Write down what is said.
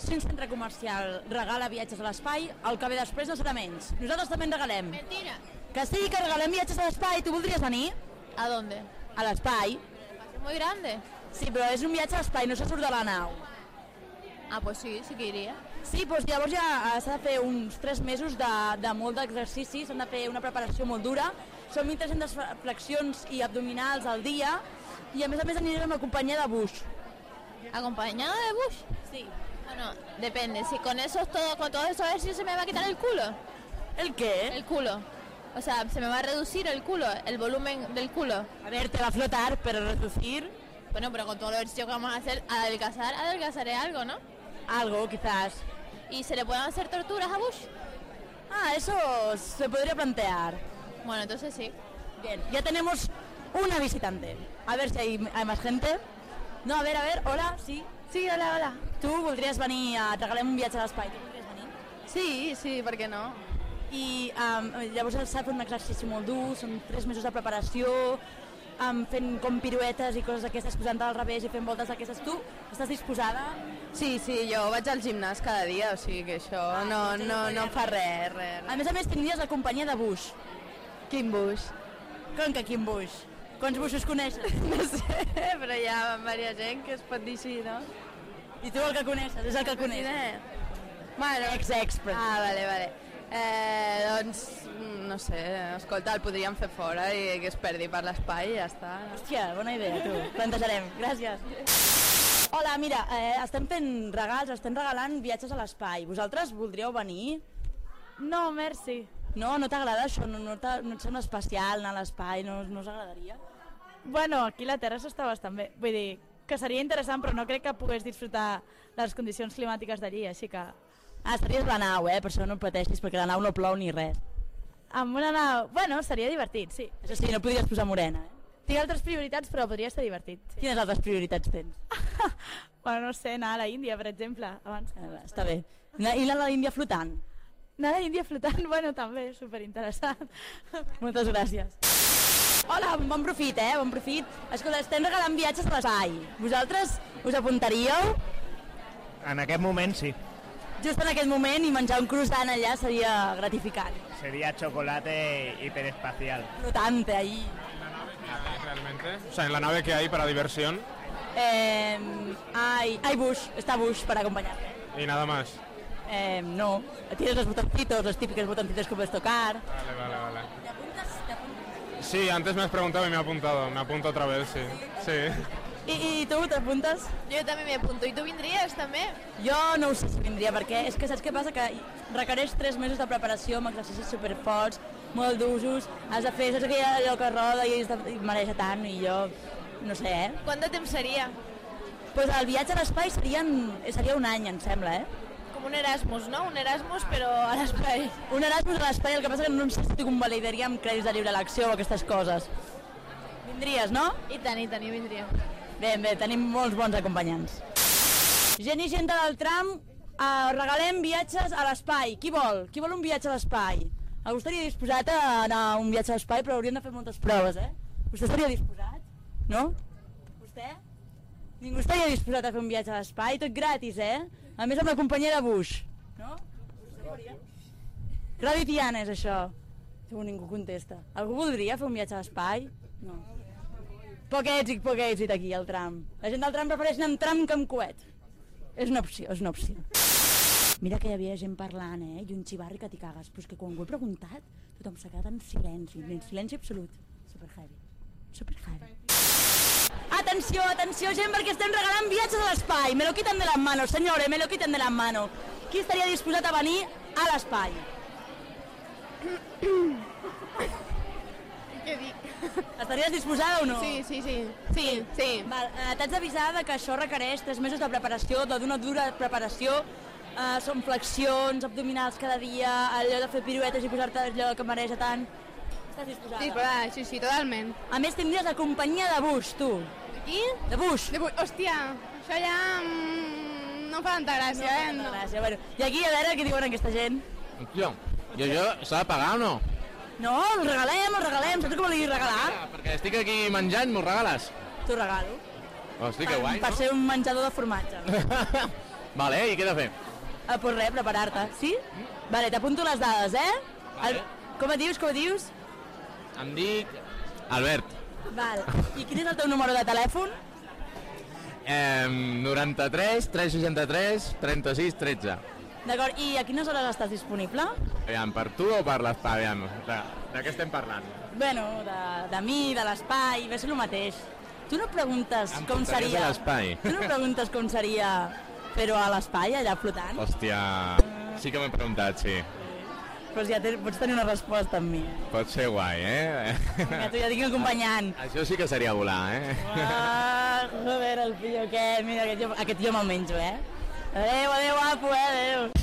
si un centre comercial regala viatges a l'espai, el que ve després no serà menys. Nosaltres també en regalem. Mentira. Que sí, que regalem viatges a l'espai. Tu voldries venir? ¿A dónde? A l'espai. Es muy grande. Sí, però és un viatge a l'espai, no se surt de la nau. Ah, pues sí, sí que iría. Sí, doncs llavors ja eh, s'ha de fer uns 3 mesos de, de molt d'exercici, s'han de fer una preparació molt dura, són 1.300 flexions i abdominals al dia, i a més a més anirem amb la companyia de Bush. ¿Acompañado de Bush? Sí. Bueno, depende. Si con eso todo, con todo eso ejercicio se me va a quitar el culo. ¿El qué? El culo. O sea, se me va a reducir el culo, el volumen del culo. A ver, te va a flotar, pero reducir Bueno, pero con todo el ejercicio que vamos a hacer, adelgazar, adelgazaré algo, ¿no? algo, quizás. ¿Y se le pueden hacer torturas a Bush? Ah, eso se podría plantear. Bueno, entonces sí. Bien, ya tenemos una visitante. A ver si hay, hay más gente. No, a ver, a ver, hola, sí. Sí, hola, hola. Tu voldries venir a... Et regalem un viatge a l'espai. Tu voldries venir? Sí, sí, per què no? I um, llavors s'ha fet un exercici molt dur, són tres mesos de preparació, um, fent com piruetes i coses d'aquestes, posant al revés i fent voltes d'aquestes. Tu estàs disposada? Sí, sí, jo vaig al gimnàs cada dia, o sigui que això Ah, no, no no, no em fa res, res. A més a més, tindries la companyia de Bush. Quin bus? Com que quin Bush? Quants Bushes coneixes? No sé, però hi ha diversa gent que es pot dir així, no? I tu el que coneixes, és el que coneixes. Bueno, Ex-expert. Ah, vale, vale. Eh, doncs, mm, no sé, escolta, el podríem fer fora i que es perdi per l'espai i ja està. Hòstia, bona idea, tu. Plantejarem. Gràcies. Hola, mira, eh, estem fent regals, estem regalant viatges a l'espai. Vosaltres voldríeu venir? No, merci. No, no t'agrada això? No, no, no et sembla especial anar a l'espai? No, no us agradaria? Bueno, aquí la Terra s'està bastant bé. Vull dir, que seria interessant, però no crec que pogués disfrutar les condicions climàtiques d'allí, així que... Ah, estaries la nau, eh? Per això no pateixis, perquè la nau no plou ni res. Amb una nau... Bueno, seria divertit, sí. Això sí, no podries posar morena, eh? Tinc altres prioritats, però podria ser divertit. Sí. Quines altres prioritats tens? Bueno, no sé, anar a la Índia, per exemple, abans. Va, està bé. I la de l'Índia flotant? Anar a la Índia flotant, bueno, també, superinteressant. Moltes gràcies. Hola, bon profit, eh? Bon profit. Escolta, estem regalant viatges a l'espai. Vosaltres us apuntaríeu? En aquest moment sí. Just en aquest moment i menjar un croissant allà seria gratificant. Sería chocolate hiperespacial. Flotante ahí. realmente. O sea, en la nave que hay para diversión Eh, hay, hay Bush, está Bush para acompañarte. y nada más. Eh, no, tienes los botoncitos, los típicos botoncitos que puedes tocar. Vale, vale, vale. Sí, antes me has preguntado y me he apuntado. Me apunto otra vez, sí. Sí. I, i tu t'apuntes? Jo també m'hi apunto. I tu vindries, també? Jo no ho sé si vindria, perquè és que saps què passa? Que requereix 3 mesos de preparació amb exercicis superforts, molt d'usos, has de fer, saps que hi ha allò que roda i, de- i mareja tant, i jo no sé, eh? Quant de temps seria? Pues el viatge a l'espai serien, seria un any, em sembla, eh? Com un Erasmus, no? Un Erasmus, però a l'espai. Un Erasmus a l'espai, el que passa que no sé si t'ho convalidaria amb crèdits de lliure elecció o aquestes coses. Vindries, no? I tant, i tant, jo vindria. Bé, bé, tenim molts bons acompanyants. Gent i gent del tram, eh, regalem viatges a l'espai. Qui vol? Qui vol un viatge a l'espai? Algú estaria disposat a anar a un viatge a l'espai, però hauríem de fer moltes proves, eh? Vostè estaria disposat? No? Vostè? Ningú estaria disposat a fer un viatge a l'espai? Tot gratis, eh? A més amb la companyia de Bush. No? Ràdio Tiana és això. Segur ningú contesta. Algú voldria fer un viatge a l'espai? No. Poc èxit, poc èxit aquí al tram. La gent del tram prefereix anar amb tram que amb coet. És una opció, és una opció. Mira que hi havia gent parlant, eh? I un xivarri que t'hi cagues. Però és que quan ho he preguntat, tothom s'ha quedat en silenci, en silenci absolut. Super heavy. Super heavy. Atenció, atenció, gent, perquè estem regalant viatges a l'espai. Me lo quitan de las manos, senyores, me lo quitan de las manos. Qui estaria disposat a venir a l'espai? Què dic? Estaries disposada o no? Sí, sí, sí. Sí, sí. Val, eh, T'haig d'avisar que això requereix 3 mesos de preparació, d'una dura preparació. Eh, són flexions abdominals cada dia, allò de fer piruetes i posar-te allò que mareja tant. Estàs disposada? Sí, però, sí, sí, totalment. A més, tindries la companyia de Bush, tu. Qui? De Bush. De bu... Hòstia, això ja mm, no fa tanta gràcia, eh? No. Gràcia. Bueno, I aquí, a veure què diuen aquesta gent. Hòstia, i això s'ha de pagar o no? No, el regalem, el regalem. Saps com dir regalar? Ah, perquè estic aquí menjant, m'ho regales? T'ho regalo. Hosti, que guai, per no? ser un menjador de formatge. Vale, i què he de fer? Ah, pues res, preparar-te, sí? Vale, t'apunto les dades, eh? El... Com et dius, com et dius? Em dic... Albert. Val. I quin és el teu número de telèfon? Eh, 93 363 36 13. D'acord, i a quines hores estàs disponible? Aviam, per tu o per l'espai? Aviam, de, de què estem parlant? Bueno, de, de mi, de l'espai, ve a ser el mateix. Tu no preguntes Em com seria... l'espai? Tu no preguntes com seria fer-ho a l'espai, allà flotant? Hòstia, sí que m'he preguntat, sí. Però ja te, pots tenir una resposta amb mi. Pot ser guai, eh? Vinga, tu ja tinc acompanyant. Això sí que seria volar, eh? Ah, joder, el pillo aquest. Mira, aquest jo, aquest jo me'l menjo, eh? Adéu, adéu, guapo, eh? Adéu.